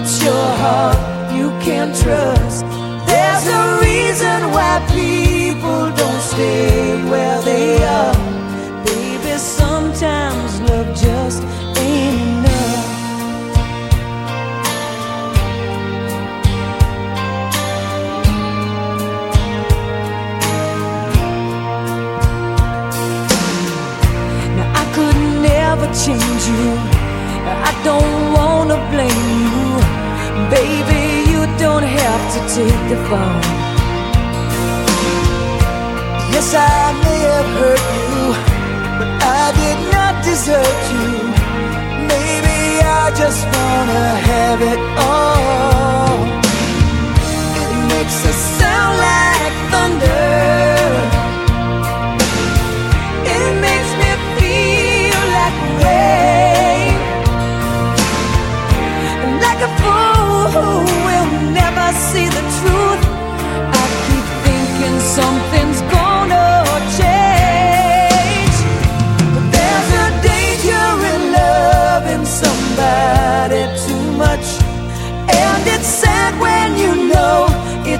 It's your heart you can't trust. There's a reason why people don't stay where they are. Baby, sometimes love just ain't enough. Now I could never change you. I don't take the fall. Yes, I may have hurt you, but I did not desert you. Maybe I just wanna have it all. It makes us sound like thunder. It makes me feel like rain. Like a fool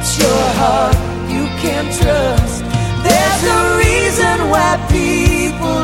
it's your heart you can't trust. There's a reason why people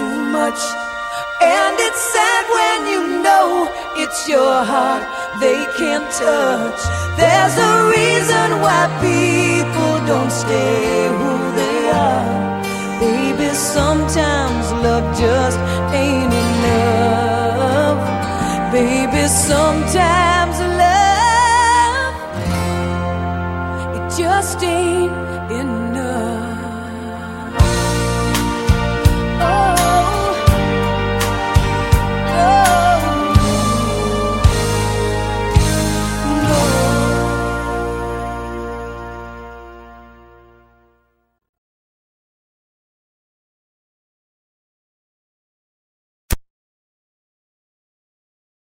too much. And it's sad when you know it's your heart they can't touch. There's a reason why people don't stay who they are. Baby, sometimes love just ain't enough. Baby, sometimes love it just ain't enough.